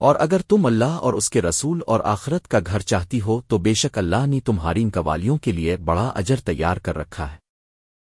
اور اگر تم اللہ اور اس کے رسول اور آخرت کا گھر چاہتی ہو تو بے شک اللہ نے تمہاری قوالیوں کے لیے بڑا اجر تیار کر رکھا ہے۔